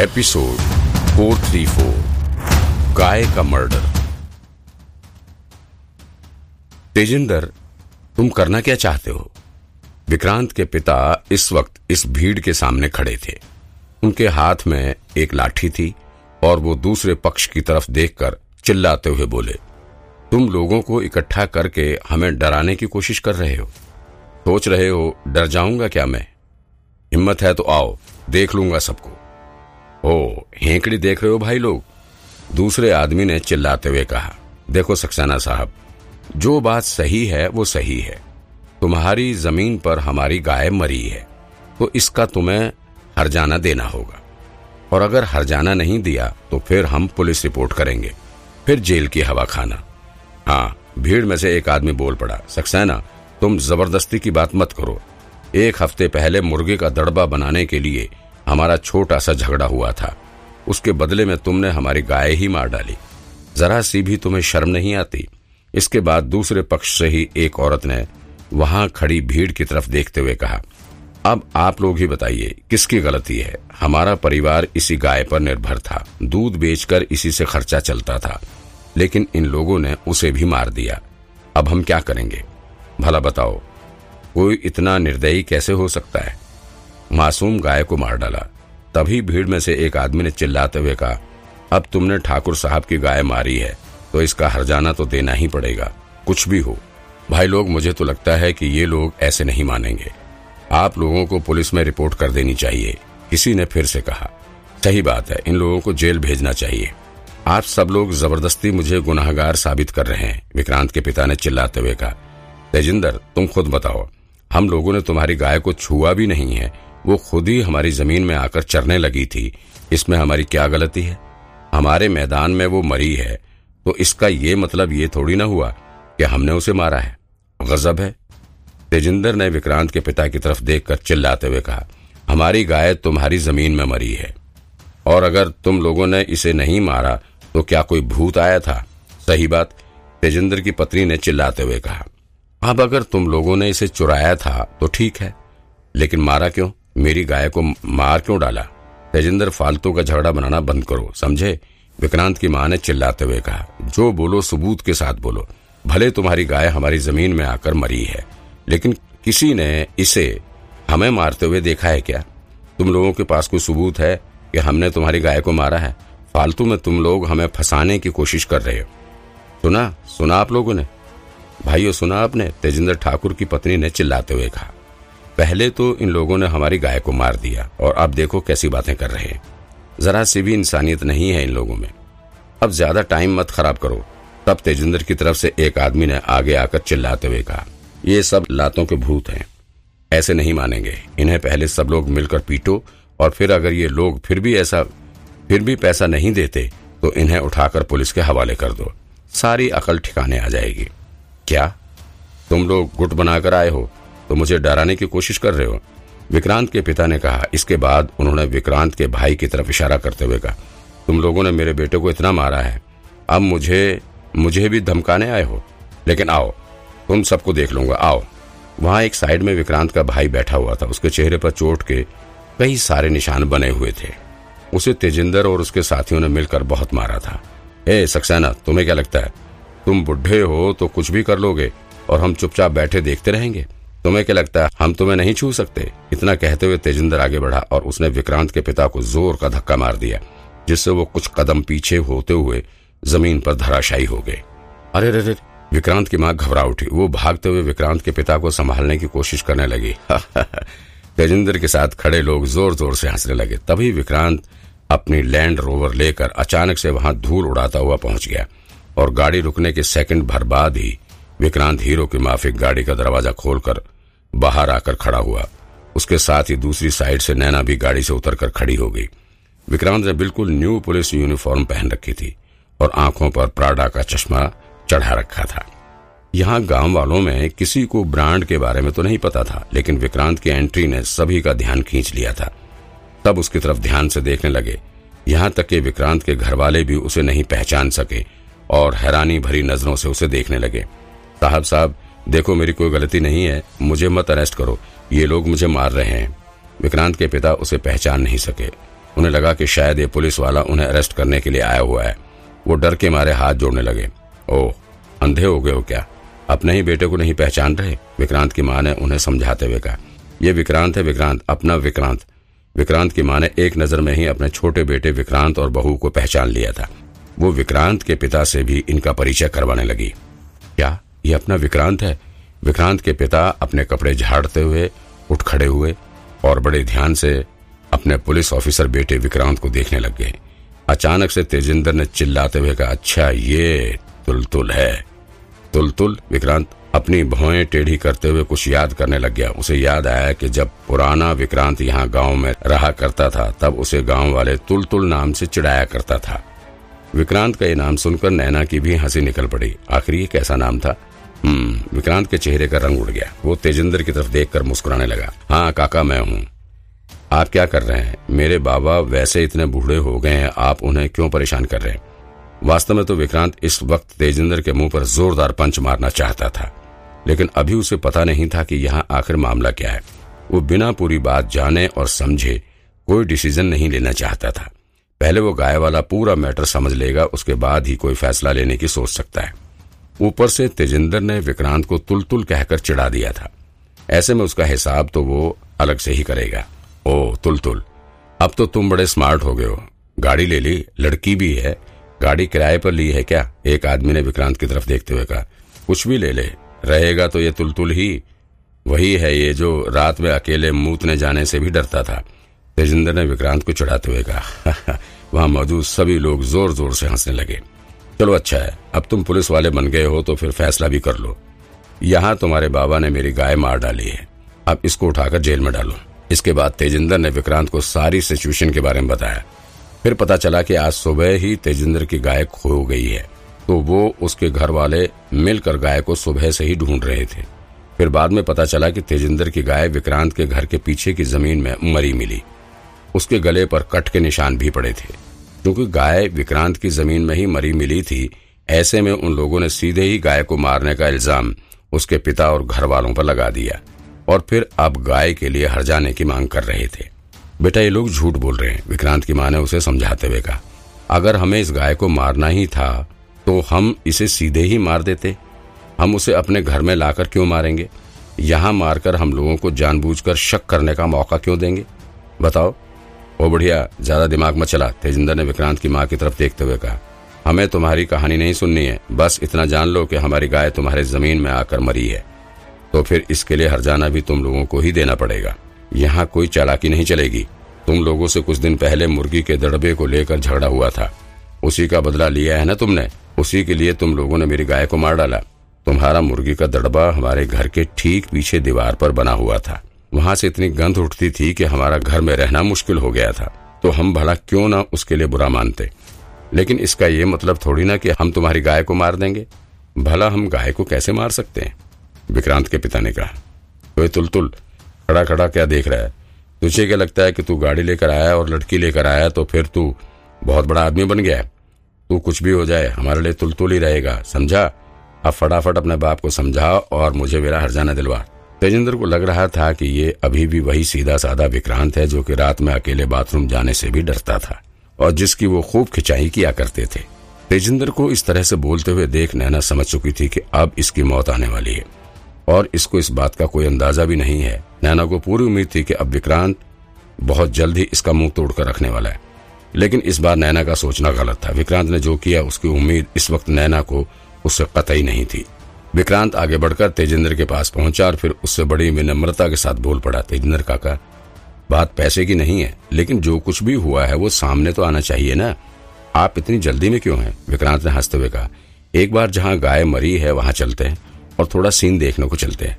Episode 434 गाय का murder. Tejinder, तुम करना क्या चाहते हो? विक्रांत के पिता इस वक्त इस भीड़ के सामने खड़े थे। उनके हाथ में एक लाठी थी और वो दूसरे पक्ष की तरफ़ देखकर चिल्लाते हुए बोले, तुम लोगों को इकट्ठा करके हमें डराने की कोशिश कर रहे हो। सोच रहे हो, डर जाऊँगा क्या मैं? हिम्मत है तो आओ, देख लूँगा सबको। ओ, हेंकड़ी देख रहे हो भाई लोग? दूसरे आदमी ने चिल्लाते हुए कहा, देखो सक्सेना साहब, जो बात सही है, वो सही है। तुम्हारी ज़मीन पर हमारी गाय मरी है तो इसका तुम्हें हरजाना देना होगा। और अगर हरजाना नहीं दिया तो फिर हम पुलिस रिपोर्ट करेंगे। फिर जेल की हवा खाना। हाँ भीड़ में से एक आदमी बोल पड़ा, सक्सेना, तुम ज़बरदस्ती की बात मत करो। एक हफ़्ते पहले मुर्गे का दड़बा बनाने के लिए हमारा छोटा सा झगड़ा हुआ था। उसके बदले में तुमने हमारी गाय ही मार डाली। जरा सी भी तुम्हें शर्म नहीं आती? इसके बाद दूसरे पक्ष से ही एक औरत ने वहाँ खड़ी भीड़ की तरफ़ देखते हुए कहा, अब आप लोग ही बताइए, किसकी गलती है? हमारा परिवार इसी गाय पर निर्भर था। दूध बेचकर इसी से खर्चा चलता था। लेकिन इन लोगों ने उसे भी मार दिया। अब हम क्या करेंगे? भला बताओ, कोई इतना निर्दयी कैसे हो सकता है? मासूम गाय को मार डाला। तभी भीड़ में से एक आदमी ने चिल्लाते हुए कहा, अब तुमने ठाकुर साहब की गाय मारी है तो इसका हरजाना तो देना ही पड़ेगा। कुछ भी हो। भाई लोग, मुझे तो लगता है कि ये लोग ऐसे नहीं मानेंगे। आप लोगों को पुलिस में रिपोर्ट कर देनी चाहिए। किसी ने फिर से कहा, सही बात है, इन लोगों को जेल भेजना चाहिए। आप सब लोग ज़बरदस्ती मुझे गुनाहगार साबित कर रहे हैं, विक्रांत के पिता ने चिल्लाते हुए कहा। तेजिंदर, तुम खुद बताओ, हम लोगों ने तुम्हारी गाय को छुआ भी नहीं है वो खुद ही हमारी ज़मीन में आकर चरने लगी थी। इसमें हमारी क्या गलती है? हमारे मैदान में वो मरी है। तो इसका ये मतलब ये थोड़ी ना हुआ कि हमने उसे मारा है। गजब है। तेजिंदर ने विक्रांत के पिता की तरफ़ देखकर चिल्लाते हुए कहा, हमारी गाय तुम्हारी ज़मीन में मरी है। और अगर तुम लोगों ने इसे नहीं मारा तो क्या कोई भूत आया था? सही बात, तेजिंदर की पत्नी ने चिल्लाते हुए कहा, अब अगर तुम लोगों ने इसे चुराया था तो ठीक है। लेकिन मारा क्यों? मेरी गाय को मार क्यों डाला? तेजिंदर फालतू का झगड़ा बनाना बंद करो, समझे? विक्रांत की माँ ने चिल्लाते हुए कहा, जो बोलो, सबूत के साथ बोलो। भले तुम्हारी गाय हमारी ज़मीन में आकर मरी है, लेकिन किसी ने इसे हमें मारते हुए देखा है क्या? तुम लोगों के पास कोई सबूत है कि हमने तुम्हारी गाय को मारा है? फालतू में तुम लोग हमें फंसाने की कोशिश कर रहे हो। सुना? सुना आप लोगों ने? भाइयों, सुना आपने? तेजिंदर ठाकुर की पत्नी ने चिल्लाते हुए कहा। पहले तो इन लोगों ने हमारी गाय को मार दिया और अब देखो कैसी बातें कर रहे हैं। जरा सी भी इंसानियत नहीं है इन लोगों में। अब ज़्यादा टाइम मत खराब करो। तब तेजिंदर की तरफ़ से एक आदमी ने आगे आकर चिल्लाते हुए कहा, ये सब लातों के भूत हैं। ऐसे नहीं मानेंगे। इन्हें पहले सब लोग मिलकर पीटो और फिर अगर ये लोग फिर भी ऐसा, फिर भी पैसा नहीं देते तो इन्हें उठाकर पुलिस के हवाले कर दो। सारी अकल ठिकाने आ जाएगी। क्या? तुम लोग गुट बनाकर आए हो? तो मुझे डराने की कोशिश कर रहे हो। विक्रांत के पिता ने कहा, इसके बाद उन्होंने विक्रांत के भाई की तरफ़ इशारा करते हुए कहा, तुम लोगों ने मेरे बेटे को इतना मारा है, अब मुझे मुझे भी धमकाने आए हो। लेकिन आओ, तुम सबको देख लूँगा, आओ। वहाँ एक साइड में विक्रांत का भाई बैठा हुआ था, उसके चेहरे पर चोट के कई सारे निशान बने हुए थे। उसे तेजिंदर और उसके साथियों ने मिलकर बहुत मारा था। ए, सक्सेना, तुम्हें क्या लगता है? तुम बुढ़े हो तो कुछ भी कर लोगे और हम चुपचाप बैठे देखते रहेंगे? तुम्हें क्या लगता है, हम तुम्हें नहीं छू सकते? इतना कहते हुए तेजिंदर आगे बढ़ा और उसने विक्रांत के पिता को ज़ोर का धक्का मार दिया, जिससे वो कुछ कदम पीछे होते हुए ज़मीन पर धराशायी हो गए। अरे रे विक्रांत की माँ घबरा उठी। वो भागते हुए विक्रांत के पिता को संभालने की कोशिश करने लगी। तेजिंदर के साथ खड़े लोग ज़ोर ज़ोर से हंसने लगे। तभी विक्रांत अपनी लैंड रोवर लेकर अचानक से वहाँ धूल उड़ाता हुआ पहुँच गया और गाड़ी रुकने के सेकंड भर बाद ही विक्रांत हीरो की माफिक गाड़ी का दरवाज़ा खोलकर बाहर आकर खड़ा हुआ। उसके साथ ही दूसरी साइड से नैना भी गाड़ी से उतरकर खड़ी हो गई। विक्रांत ने बिल्कुल न्यू पुलिस यूनिफॉर्म पहन रखी थी और आँखों पर प्राडा का चश्मा चढ़ा रखा था। यहाँ गाँव वालों में किसी को ब्रांड के बारे में तो नहीं पता था, लेकिन विक्रांत की एंट्री ने सभी का ध्यान खींच लिया था। तब उसकी तरफ़ ध्यान से देखने लगे। यहाँ तक कि विक्रांत के घर वाले भी उसे नहीं पहचान सके और हैरानी भरी नज़रों से उसे देखने लगे। साहब साहब, देखो मेरी कोई गलती नहीं है, मुझे मत अरेस्ट करो। ये लोग मुझे मार रहे हैं। विक्रांत के पिता उसे पहचान नहीं सके। उन्हें लगा कि शायद ये पुलिस वाला उन्हें अरेस्ट करने के लिए आया हुआ है। वो डर के मारे हाथ जोड़ने लगे। ओह, अंधे हो गए हो क्या? अपने ही बेटे को नहीं पहचान रहे? विक्रांत की माँ ने उन्हें समझाते हुए कहा। यह विक्रांत है विक्रांत, अपना विक्रांत। विक्रांत की माँ ने एक नज़र में ही अपने छोटे बेटे विक्रांत और बहू को पहचान लिया था। वो विक्रांत के पिता से भी इनका परिचय करवाने लगी। क्या? ये अपना विक्रांत है। विक्रांत के पिता अपने कपड़े झाड़ते हुए, उठ खड़े हुए और बड़े ध्यान से अपने पुलिस ऑफिसर बेटे विक्रांत को देखने लग गए। अचानक से तेजिंदर ने चिल्लाते हुए कहा अच्छा ये तुलतुल है। तुलतुल, विक्रांत, अपनी भौएँ टेढ़ी करते हुए कुछ याद करने लग गया। उसे याद आया कि जब पुराना विक्रांत यहाँ गाँव में रहा करता था, तब उसे गाँव वाले तुलतुल नाम से चिढ़ाया करता था। विक्रांत का ये नाम सुनकर नैना की भी हँसी निकल पड़ी। आखिर ये कैसा नाम था? विक्रांत के चेहरे का रंग उड़ गया। वो तेजिंदर की तरफ़ देखकर मुस्कुराने लगा। हाँ काका, मैं हूँ। आप क्या कर रहे हैं? मेरे बाबा वैसे इतने बूढ़े हो गए हैं, आप उन्हें क्यों परेशान कर रहे हैं? वास्तव में तो विक्रांत इस वक्त तेजिंदर के मुँह पर जोरदार पंच मारना चाहता था। लेकिन अभी उसे पता नहीं था कि यहाँ आखिर मामला क्या है। वो बिना पूरी बात जाने और समझे कोई डिसीज़न नहीं लेना चाहता था। पहले वो गाय वाला पूरा मैटर समझ लेगा, उसके बाद ही कोई फैसला लेने की सोच सकता है। ऊपर से तेजिंदर ने विक्रांत को तुल तुल कहकर चिढ़ा दिया था। ऐसे में उसका हिसाब तो वो अलग से ही करेगा। ओ तुल तुल अब तो तुम बड़े स्मार्ट हो गए हो। गाड़ी ले ली, लड़की भी है। गाड़ी किराए पर ली है क्या? एक आदमी ने विक्रांत की तरफ़ देखते हुए कहा, कुछ भी ले ले, रहेगा तो ये तुलतुल ही। वही है ये जो रात में अकेले मूतने जाने से भी डरता था। तेजिंदर ने विक्रांत को चढ़ाते हुए कहा, वहाँ मौजूद सभी लोग ज़ोर ज़ोर से हंसने लगे। चलो अच्छा है, अब तुम पुलिस वाले बन गए हो तो फिर फैसला भी कर लो। यहाँ तुम्हारे बाबा ने मेरी गाय मार डाली है। अब इसको उठाकर जेल में डालो। इसके बाद तेजिंदर ने विक्रांत को सारी सिचुएशन के बारे में बताया। फिर पता चला कि आज सुबह ही तेजिंदर की गाय खो गई है। तो वो उसके घर वाले मिलकर गाय को सुबह से ही ढूंढ रहे थे। फिर बाद में पता चला कि तेजिंदर की गाय विक्रांत के घर के पीछे की ज़मीन में मरी मिली। उसके गले पर कट के निशान भी पड़े थे। क्योंकि गाय विक्रांत की ज़मीन में ही मरी मिली थी, ऐसे में उन लोगों ने सीधे ही गाय को मारने का इल्ज़ाम उसके पिता और घर वालों पर लगा दिया और फिर अब गाय के लिए हर जाने की मांग कर रहे थे। बेटा, ये लोग झूठ बोल रहे हैं, विक्रांत की माँ ने उसे समझाते हुए कहा। अगर हमें इस गाय को मारना ही था तो हम इसे सीधे ही मार देते। हम उसे अपने घर में लाकर क्यों मारेंगे? यहाँ मारकर हम लोगों को जानबूझकर शक करने का मौका क्यों देंगे? बताओ। ओ बढ़िया ज़्यादा दिमाग में चला, तेजिंदर ने विक्रांत की माँ की तरफ़ देखते हुए कहा। हमें तुम्हारी कहानी नहीं सुननी है, बस इतना जान लो कि हमारी गाय तुम्हारे ज़मीन में आकर मरी है। तो फिर इसके लिए हर जाना भी तुम लोगों को ही देना पड़ेगा। यहाँ कोई चालाकी नहीं चलेगी। तुम लोगों से कुछ दिन पहले मुर्गी के दड़बे को लेकर झगड़ा हुआ था। उसी का बदला लिया है ना तुमने? उसी के लिए तुम लोगों ने मेरी गाय को मार डाला। तुम्हारा मुर्गी का दड़बा हमारे घर के ठीक पीछे दीवार पर बना हुआ था। वहाँ से इतनी गंध उठती थी कि हमारा घर में रहना मुश्किल हो गया था। तो हम भला क्यों ना उसके लिए बुरा मानते? लेकिन इसका ये मतलब थोड़ी ना कि हम तुम्हारी गाय को मार देंगे। भला हम गाय को कैसे मार सकते हैं? विक्रांत के पिता ने कहा कोई तुल तुल खड़ा खड़ा क्या देख रहा है? तुझे क्या लगता है कि तू गाड़ी लेकर आया और लड़की लेकर आया तो फिर तू बहुत बड़ा आदमी बन गया तू कुछ भी हो जाए, हमारे लिए तुल तुल ही रहेगा, समझा? अब फटाफट अपने बाप को समझा और मुझे मेरा हरजाना दिलवा। तेजेंद्र को लग रहा था कि ये अभी भी वही सीधा साधा विक्रांत है जो कि रात में अकेले बाथरूम जाने से भी डरता था और जिसकी वो खूब खिंचाई किया करते थे। तेजिंदर को इस तरह से बोलते हुए देख नैना समझ चुकी थी कि अब इसकी मौत आने वाली है। और इसको इस बात का कोई अंदाज़ा भी नहीं है। नैना को पूरी उम्मीद थी कि अब विक्रांत बहुत जल्द ही इसका मुँह तोड़कर रखने वाला है। लेकिन इस बार नैना का सोचना गलत था। विक्रांत ने जो किया, उसकी उम्मीद इस वक्त नैना को, उससे कतई नहीं थी। विक्रांत आगे बढ़कर तेजेंद्र के पास पहुँचा और फिर उससे बड़ी विनम्रता के साथ बोल पड़ा, तेजेंद्र काका, बात पैसे की नहीं है, लेकिन जो कुछ भी हुआ है वो सामने तो आना चाहिए ना। आप इतनी जल्दी में क्यों हैं? विक्रांत ने हँसते हुए कहा, एक बार जहाँ गाय मरी है वहाँ चलते हैं और थोड़ा सीन देखने को चलते हैं।